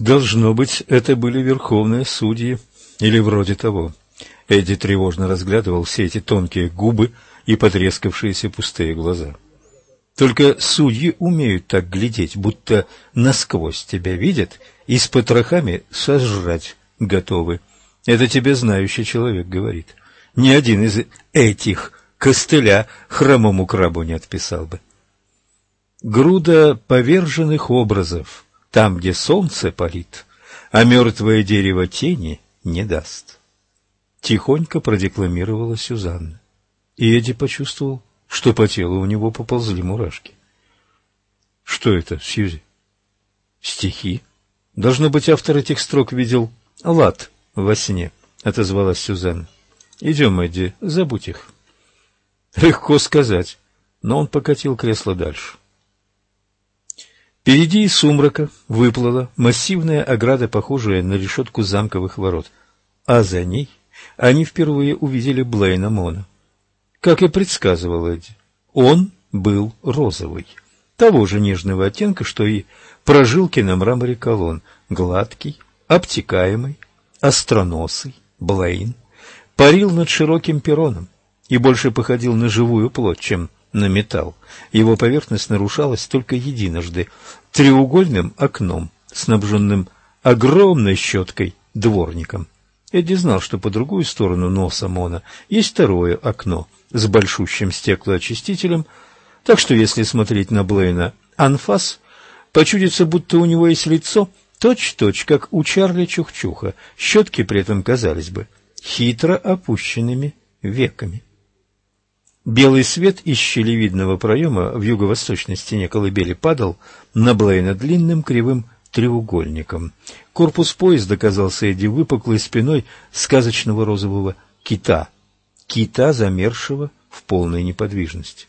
Должно быть, это были верховные судьи, или вроде того. Эдди тревожно разглядывал все эти тонкие губы и потрескавшиеся пустые глаза. Только судьи умеют так глядеть, будто насквозь тебя видят и с потрохами сожрать готовы. Это тебе знающий человек говорит. Ни один из этих костыля хромому крабу не отписал бы. Груда поверженных образов, там, где солнце палит, а мертвое дерево тени не даст. Тихонько продекламировала Сюзанна. И Эдди почувствовал, что по телу у него поползли мурашки. Что это, Сьюзи? Стихи. Должно быть, автор этих строк видел лад во сне, отозвалась Сюзанна. Идем, Эдди, забудь их. Легко сказать, но он покатил кресло дальше. Впереди из сумрака выплыла массивная ограда, похожая на решетку замковых ворот, а за ней они впервые увидели Блейна Мона. Как и предсказывал Эдди, он был розовый, того же нежного оттенка, что и прожилки на мраморе колонн, гладкий, обтекаемый, остроносый, Блейн, парил над широким перроном и больше походил на живую плоть, чем на металл. Его поверхность нарушалась только единожды треугольным окном, снабженным огромной щеткой дворником. Эдди знал, что по другую сторону носа Мона есть второе окно с большущим стеклоочистителем, так что если смотреть на Блейна анфас, почудится, будто у него есть лицо точь-точь, как у Чарли Чухчуха, щетки при этом казались бы хитро опущенными веками. Белый свет из щелевидного проема в юго-восточной стене колыбели падал на Блейна длинным кривым треугольником. Корпус поезда казался Эдди выпуклой спиной сказочного розового кита, кита, замершего в полной неподвижности.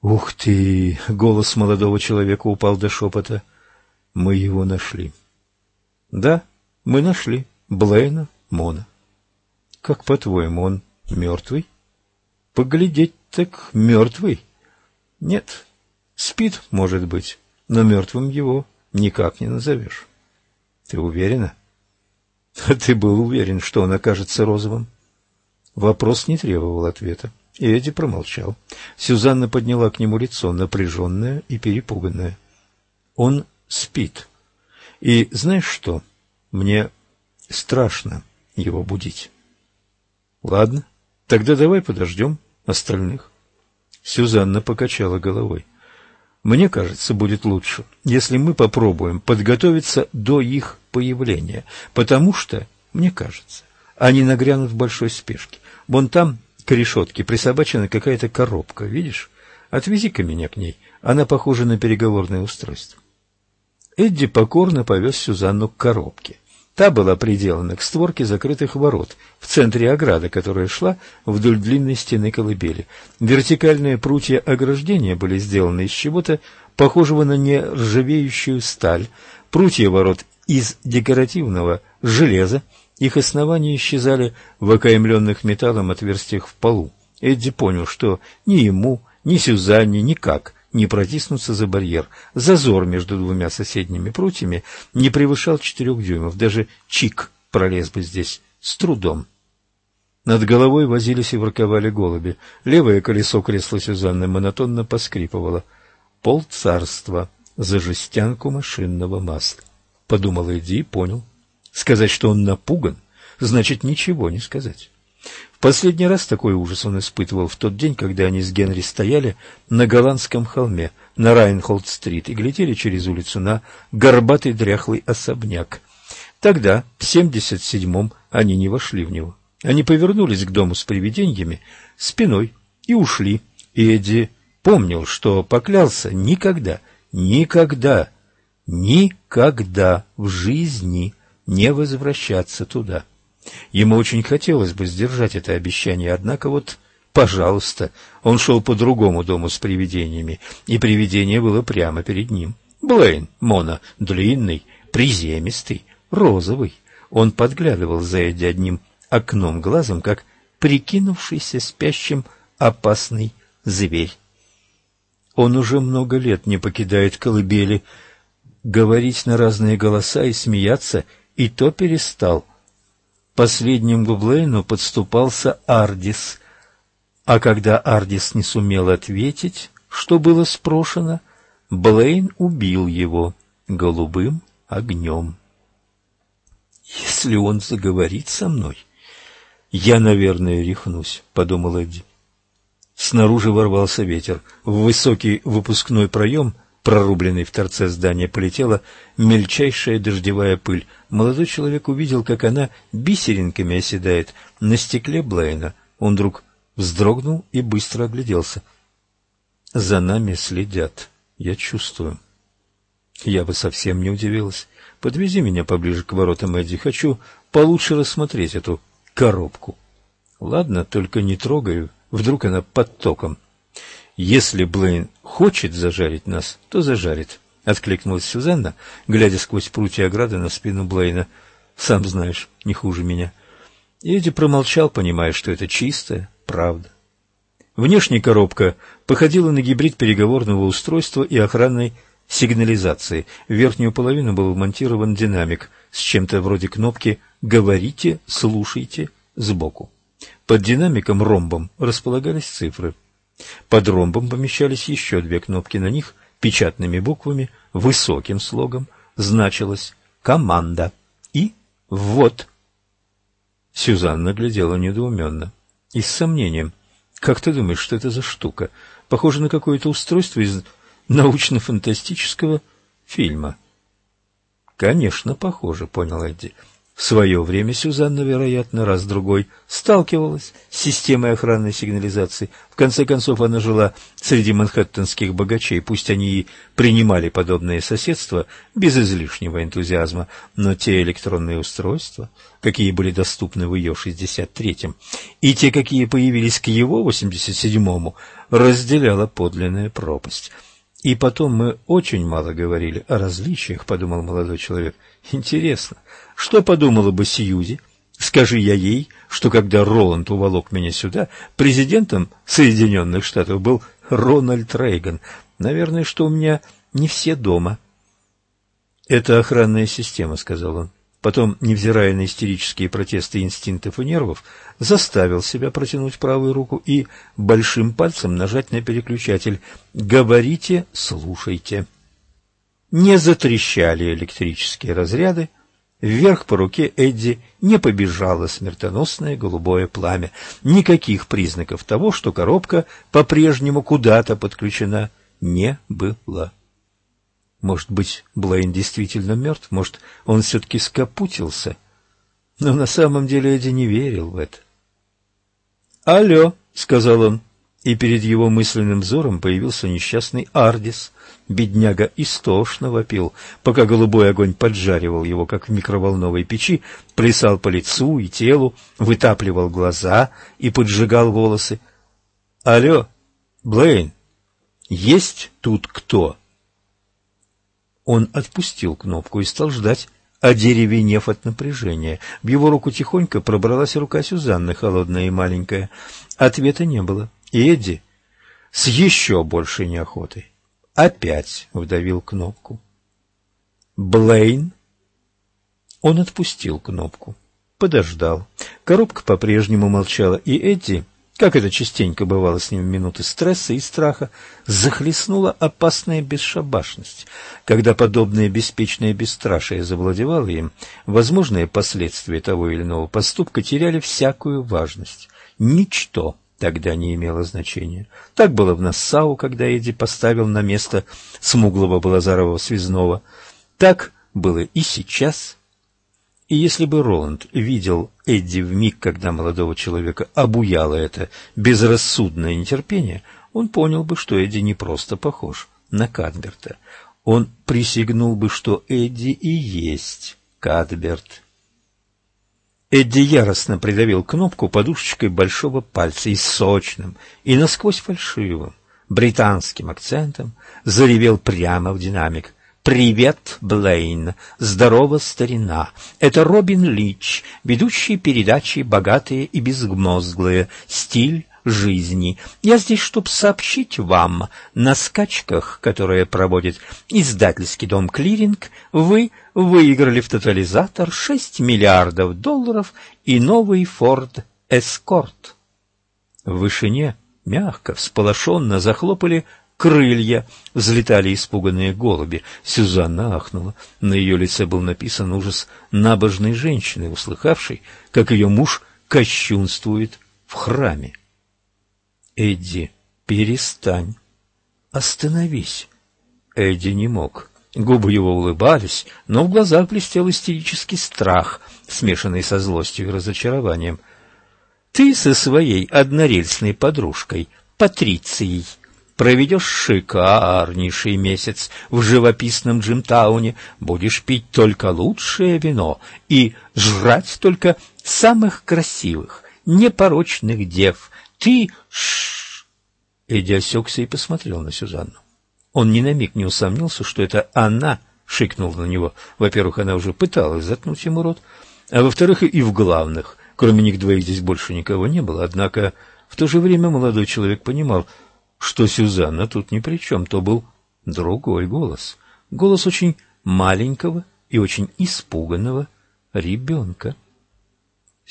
«Ух ты!» — голос молодого человека упал до шепота. «Мы его нашли». «Да, мы нашли Блейна Мона». «Как, по-твоему, он мертвый?» «Поглядеть так мертвый». «Нет, спит, может быть, но мертвым его никак не назовешь. Ты уверена? А ты был уверен, что он окажется розовым? Вопрос не требовал ответа, и Эдди промолчал. Сюзанна подняла к нему лицо, напряженное и перепуганное. Он спит. И знаешь что? Мне страшно его будить. Ладно, тогда давай подождем остальных. Сюзанна покачала головой. Мне кажется, будет лучше, если мы попробуем подготовиться до их появления, потому что, мне кажется, они нагрянут в большой спешке. Вон там, к решетке, присобачена какая-то коробка, видишь? Отвези-ка меня к ней, она похожа на переговорное устройство. Эдди покорно повез Сюзанну к коробке. Та была приделана к створке закрытых ворот в центре ограды, которая шла вдоль длинной стены колыбели. Вертикальные прутья ограждения были сделаны из чего-то похожего на нержавеющую сталь. Прутья ворот из декоративного железа, их основания исчезали в окаймленных металлом отверстиях в полу. Эдди понял, что ни ему, ни Сюзанне никак не протиснуться за барьер. Зазор между двумя соседними прутьями не превышал четырех дюймов. Даже Чик пролез бы здесь с трудом. Над головой возились и ворковали голуби. Левое колесо кресла Сюзанны монотонно поскрипывало. Пол царства за жестянку машинного масла. Подумал Эдди и понял. Сказать, что он напуган, значит ничего не сказать. Последний раз такой ужас он испытывал в тот день, когда они с Генри стояли на голландском холме на Райнхолд-стрит и глядели через улицу на горбатый дряхлый особняк. Тогда, в семьдесят седьмом, они не вошли в него. Они повернулись к дому с привидениями спиной и ушли. И Эдди помнил, что поклялся никогда, никогда, никогда в жизни не возвращаться туда. Ему очень хотелось бы сдержать это обещание, однако вот, пожалуйста, он шел по другому дому с привидениями, и привидение было прямо перед ним. Блейн, Мона, длинный, приземистый, розовый. Он подглядывал за Эдди одним окном глазом, как прикинувшийся спящим опасный зверь. Он уже много лет не покидает колыбели. говорить на разные голоса и смеяться, и то перестал. Последним к Блейну подступался Ардис, а когда Ардис не сумел ответить, что было спрошено, Блейн убил его голубым огнем. «Если он заговорит со мной, я, наверное, рехнусь», — подумал Эдди. Снаружи ворвался ветер. В высокий выпускной проем, прорубленный в торце здания, полетела мельчайшая дождевая пыль. Молодой человек увидел, как она бисеринками оседает на стекле Блейна. Он вдруг вздрогнул и быстро огляделся. «За нами следят, я чувствую». Я бы совсем не удивилась. Подвези меня поближе к воротам, Эдди. Хочу получше рассмотреть эту коробку. Ладно, только не трогаю Вдруг она под током. «Если Блейн хочет зажарить нас, то зажарит», — откликнулась Сюзанна, глядя сквозь прутья ограды на спину Блейна. «Сам знаешь, не хуже меня». Эдди промолчал, понимая, что это чистая правда. Внешняя коробка походила на гибрид переговорного устройства и охранной сигнализации. В верхнюю половину был вмонтирован динамик с чем-то вроде кнопки «Говорите, слушайте» сбоку. Под динамиком-ромбом располагались цифры. Под ромбом помещались еще две кнопки. На них печатными буквами, высоким слогом, значилось «Команда» и «Ввод». Сюзанна глядела недоуменно и с сомнением. «Как ты думаешь, что это за штука? Похоже на какое-то устройство из научно-фантастического фильма». «Конечно, похоже», — понял Эдди. В свое время Сюзанна, вероятно, раз-другой сталкивалась с системой охранной сигнализации. В конце концов, она жила среди манхэттенских богачей, пусть они и принимали подобные соседства без излишнего энтузиазма, но те электронные устройства, какие были доступны в ее 63-м, и те, какие появились к его 87-му, разделяла подлинная пропасть. И потом мы очень мало говорили о различиях, подумал молодой человек. Интересно, что подумала бы Сьюзи? Скажи я ей, что когда Роланд уволок меня сюда, президентом Соединенных Штатов был Рональд Рейган. Наверное, что у меня не все дома. Это охранная система, сказал он. Потом, невзирая на истерические протесты инстинктов и нервов, заставил себя протянуть правую руку и большим пальцем нажать на переключатель «Говорите, слушайте». Не затрещали электрические разряды, вверх по руке Эдди не побежало смертоносное голубое пламя. Никаких признаков того, что коробка по-прежнему куда-то подключена, не было. Может быть, Блейн действительно мертв, может, он все-таки скопутился. Но на самом деле Эдди не верил в это. «Алло», — сказал он, и перед его мысленным взором появился несчастный Ардис. Бедняга истошно вопил, пока голубой огонь поджаривал его, как в микроволновой печи, плясал по лицу и телу, вытапливал глаза и поджигал волосы. «Алло, Блейн, есть тут кто?» Он отпустил кнопку и стал ждать, одеревенев от напряжения. В его руку тихонько пробралась рука Сюзанны, холодная и маленькая. Ответа не было. Эдди с еще большей неохотой опять вдавил кнопку. «Блейн?» Он отпустил кнопку, подождал. Коробка по-прежнему молчала, и Эдди как это частенько бывало с ним в минуты стресса и страха, захлестнула опасная бесшабашность. Когда подобное беспечное бесстрашие завладевало им, возможные последствия того или иного поступка теряли всякую важность. Ничто тогда не имело значения. Так было в Нассау, когда Эдди поставил на место смуглого Балазарова связного. Так было и сейчас, и если бы Роланд видел Эдди в миг, когда молодого человека обуяло это безрассудное нетерпение, он понял бы, что Эдди не просто похож на Кадберта. Он присягнул бы, что Эдди и есть Кадберт. Эдди яростно придавил кнопку подушечкой большого пальца и сочным, и насквозь фальшивым, британским акцентом заревел прямо в динамик. «Привет, Блейн! Здорово, старина! Это Робин Лич, ведущий передачи «Богатые и безмозглые», стиль жизни. Я здесь, чтобы сообщить вам, на скачках, которые проводит издательский дом «Клиринг», вы выиграли в тотализатор 6 миллиардов долларов и новый «Форд Эскорт». В вышине мягко, всполошенно захлопали крылья, взлетали испуганные голуби. Сюзанна ахнула. На ее лице был написан ужас набожной женщины, услыхавшей, как ее муж кощунствует в храме. Эдди, перестань. Остановись. Эдди не мог. Губы его улыбались, но в глазах блестел истерический страх, смешанный со злостью и разочарованием. Ты со своей однорельсной подружкой, Патрицией, проведешь шикарнейший месяц в живописном Джимтауне, будешь пить только лучшее вино и жрать только самых красивых, непорочных дев. Ты... Ш Эдди осекся и посмотрел на Сюзанну. Он ни на миг не усомнился, что это она шикнула на него. Во-первых, она уже пыталась заткнуть ему рот, а во-вторых, и в главных. Кроме них двоих здесь больше никого не было. Однако в то же время молодой человек понимал, что Сюзанна тут ни при чем. То был другой голос. Голос очень маленького и очень испуганного ребенка.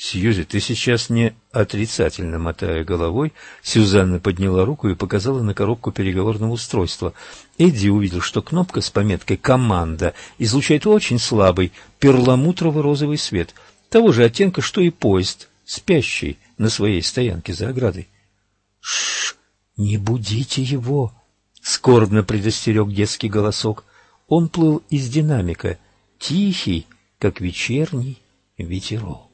Сьюзи, ты сейчас не отрицательно мотая головой. Сюзанна подняла руку и показала на коробку переговорного устройства. Эдди увидел, что кнопка с пометкой «Команда» излучает очень слабый перламутрово-розовый свет, того же оттенка, что и поезд, спящий на своей стоянке за оградой. Шш, не будите его, скорбно предостерег детский голосок. Он плыл из динамика, тихий, как вечерний ветерок.